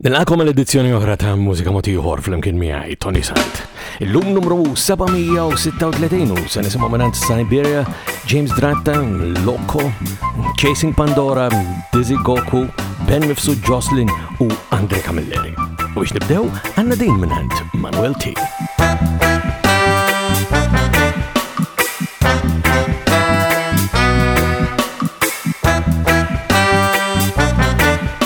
Nilqakom għal edizzjoni oħra ta' Mużika Motiħor fl-imkien miegħi Tony Sant. Illum numru 736 u se nisimgħu minn Siberia, James Dratta, Loco, Chasing Pandora, Dizzy Goku, Ben Mifsu Jocelyn u Andre Camilleri. U biex nibdew għandna din minn Manuel T.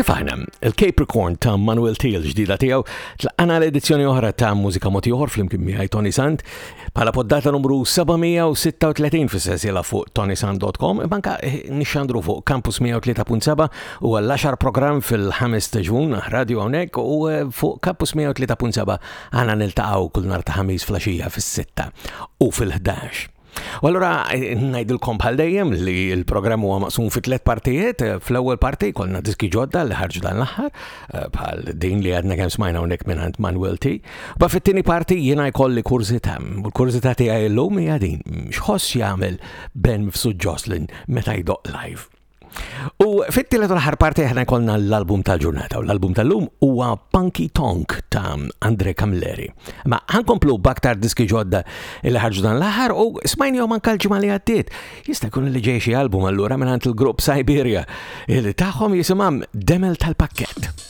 Kif aħna, il-Capricorn ta' Manuel Thiel ġdida tiegħu tlaqana l-edizzjoni oħra ta' Mużika Moti Oħor flimkien miegħi Tony Sand bħala poddata numru 736 fis-sensiela fuq tonysand.com banka eh, nixxandru fuq Campus 103.7 u l-10 programm fil-ħames teġun radio hawnhekk u eh, fuq Campus 103.7 għana niltaqgħu kull nar ta' ħamis flaxija fis-sitta u fil-11. U allura eh, ngħidilkom bħal dejjem li l-programm huwa maqsum fi tliet partijiet. Eh, fl-ewwel parti konna diski ġodda li ħarġu dan l-aħħar eh, bħal din li għadna kemm smajna hawnhekk minn Manuel T. Ba fit-tieni parti jiena jkolli kurzita. U l-kurzita tiegħi llum hija din x'ħoss jagħmel Ben Mifsud Jocelyn meta jdoq live. U fit-tielet u l-ħar parti ħna jkollna l-album tal-ġurnata u l-album tal-lum huwa Punky Tonk ta' Andre Camilleri. Ma ħankomplu baktar diski ġodda li ħarġu dan l-aħħar u smajni jom anka l-ġimgħa li għaddiet. Jista' jkun li ġej xi album allura minn il-grupp Siberia li tagħhom jisimam Demel tal-Pakket.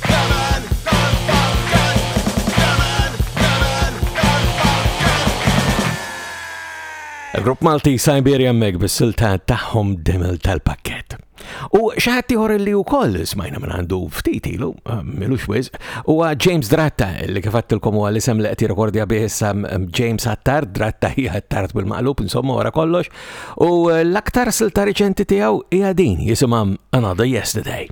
Grupp Malti Siberian Meg bis-silta tagħhom demel tal-pakket. U xaħat tiħor li u koll smajna minn għandu ftiti lu, eh, milu xwiz, u James Dratta li kifattilkom u għal-isem li għati rekordja biħissa eh, James Attard, Dratta hija Attard bil-maqlub, insomma għara kollox, u eh, l-aktar silta reċenti tijaw hija din jisimam Another Yesterday.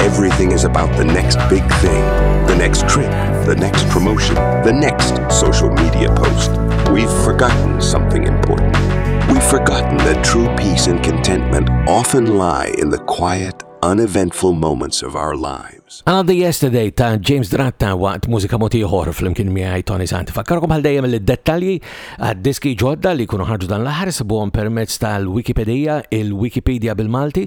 Everything is about the next big thing, the next trip, the next promotion, the next social media post. We've forgotten something important. We've forgotten that true peace and contentment often lie in the quiet, uneventful moments of our lives. James. Another Yesterday ta' James Dratta waqt mużika motiħor fl-imkien miħaj Tony Santi. Fakkarkom għal dejjem il-dettalji għad-diski ġodda li kunu ħarġu dan l-ħar sibuhom permezz tal-Wikipedia, il-Wikipedia bil-Malti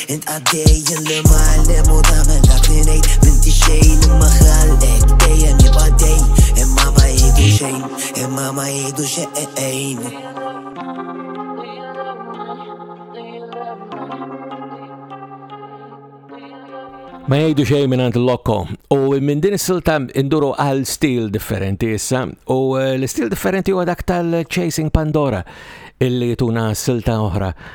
Int qaddej jien li mgħallem u tagħmel dak li ngħid M'inti xejn imma ħallek dejjem jibqa' dej Imma ma jgħidu xejn, imma ma jgħidu xejn Ma jgħidu xejn mingħand Lokko. U minn din is-silta induru għal stil differenti issa u eh, l-stil differenti huwa dak tal-Chasing Pandora illi tuna silta oħra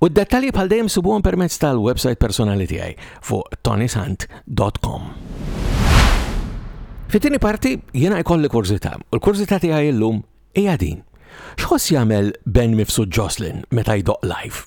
U d-dettalji bħal dejjem subuhom permezz tal-website personali tiegħi fuq tonysant.com. Fit-tieni parti jiena jkolli kurzita, u l-kurzita tiegħi illum hija din. X'ħoss jagħmel Ben Mifsud Jocelyn meta jdoq live?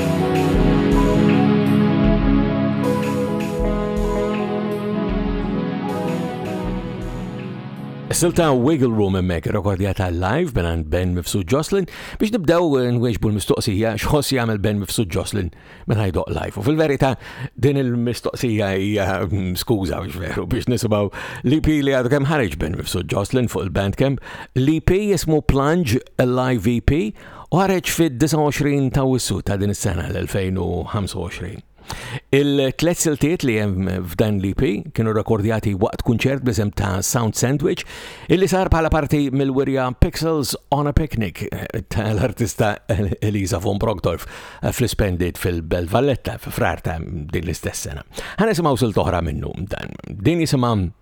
Silta Wiggle Room emmek rekordjata live benant Ben Mifsu Jocelyn biex nibdew nweġbu l-mistoqsija xħoss jagħmel Ben Mifsu Jocelyn minn ħajdoq live. U fil-verità din il-mistoqsija hija mm, skuża biex veru biex nisimgħu l-EP li għadu kemm ħareġ Ben Mifsu Jocelyn fuq il-Bandcamp. L-EP jismu Plunge Live EP u ħareġ fid-29 ta' wissu ta' din is-sena l-2025. Il-tlet siltiet li hemm f'dan l-EP kienu rekordjati waqt kunċert bl-isem ta' Sound Sandwich illi sar bħala parti mill-wirja Pixels on a Picnic tal-artista Elisa von Brockdorf fl-Ispendit fil-Belt Valletta f'frar ta' din l-istess sena. Ħanesimgħu silt oħra minnu dan. Din jisimha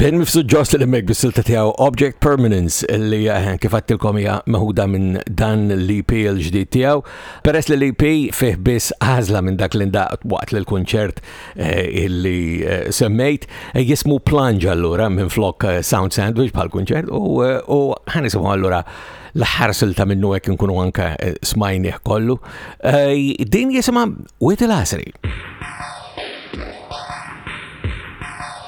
Din mifsu ġost li mek bis-silta tiegħu Object Permanence li eh, kif għattilkom hija meħuda minn dan l-EP l-ġdid tiegħu. Peress li l-EP fih biss għażla minn dak li ndaq waqt l-kunċert Eh, illi eh, semmejt eh, jismu planġ allura minn flok sound sandwich bħal kunċert u ħanisimgħu allura l-ħar silta minnu hekk nkunu anka smajnieh kollu. Din jisimha Wit il-Asri.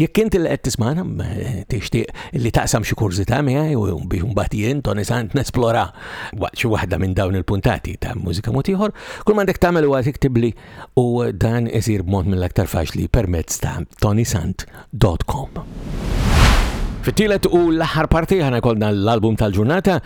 Jekk inti li qed tismana tixtieq li taqsam xi kurżità miegħi u biex mbagħad jien Tony Sant nesplora waqt xi waħda minn dawn il-puntati ta' mużika mod ieħor, kull m'għandek tagħmel huwa tiktibli u dan isir b'mod mill-aktar faċli permezz ta' tonysant.com. Fit-tielet u l-aħħar parti ħana kolna l-album tal-ġurnata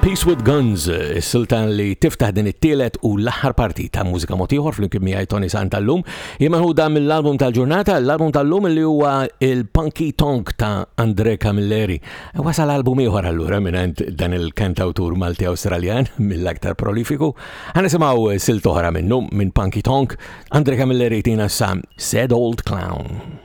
Peace With Guns, is-silta li tiftaħ din it-tielet u l-aħħar parti ta' mużika motiħor flimkien miegħi Tony Sant tal-lum, hija maħuda mill-album tal-ġurnata, l-album tal-lum li huwa il-Punky Tonk ta' Andre Camilleri. Wasal album ieħor allura minn dan il-kantawtur Malti Awstraljan mill-aktar prolifiku. Ħanisimgħu silt oħra minnu minn Punky Tonk, Andre Camilleri tina sa Sad Old Clown.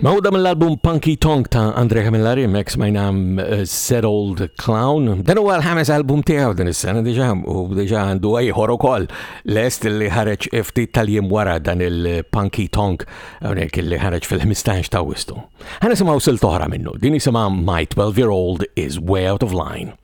Mawda mill-album Punky Tonk ta' Andre Camillari, mek smajna eh, Sad Old Clown. Dan huwa l-ħames album tiegħu din is-sena diġà u diġà għandu ieħor ukoll lest li ħareġ ftit tal-jiem wara dan il-Punky Tonk hawnhekk li ħareġ fil-15 ta' Wistu. Ħa nisimgħu sil toħra minnu, din isimha My 12 Year Old Is Way Out of Line.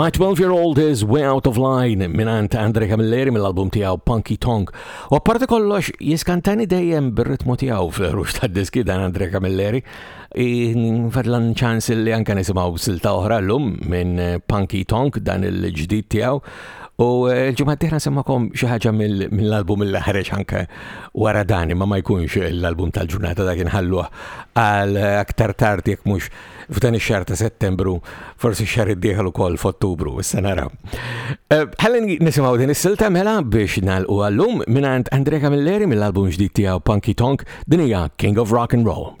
My 12-year-old is way out of line minant Andre Camilleri mill-album tijaw Punky Tongue. U apparti kollox jiskantani dejjem bir-ritmu tijaw fl-rux ta' diski dan Andre Camilleri. Fadlan ċans li anka nisimaw silta oħra l-lum minn Punky Tongue dan il-ġdid tijaw. U eh, ġimgħa diħra semmakom xi ħaġa mill-album mill-ħareġ anke eh, Wara dan imma ma jkunx l-album tal-ġurnata dak inħalluh għal aktar tard jekk mhux f'dan ix-xahar ta' Settembru, forsi x-xahar id-dieħel ukoll f'Ottubru, issa naraw. Eh, ħalli nisimgħu din is-silta mela biex nagħlqu għallum mingħand Andre Camilleri mill-album ġdid tiegħu Punky Tonk din hija King of Rock and Roll.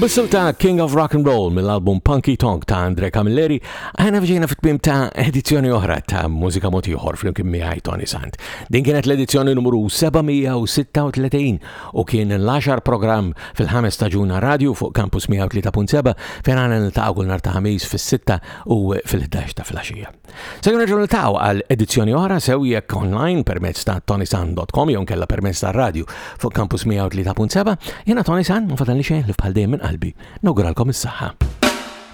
U bissu ta' King of Rock and Roll mill-album Punky Tonk ta' Andre Camilleri, għana fġejna fit-tmim ta' edizzjoni oħra ta' mużika motiħor fl-imkien miħaj Tony Sant. Din kienet l-edizzjoni numru 736 u kien l-għaxar programm fil-ħames staġun radju fuq Campus 103.7 fejn għana niltaqgħu kull nhar ta' ħamis fis-6 u fil-11 ta' filgħaxija. Se nerġgħu niltaqgħu għal edizzjoni oħra sew jekk online permezz ta' tonisan.com jew kella permezz ta' radju fuq Campus 103.7 jiena Tony San ma fadalli xejn li bħal dejjem minn qalbi nawguralkom is-saħħa.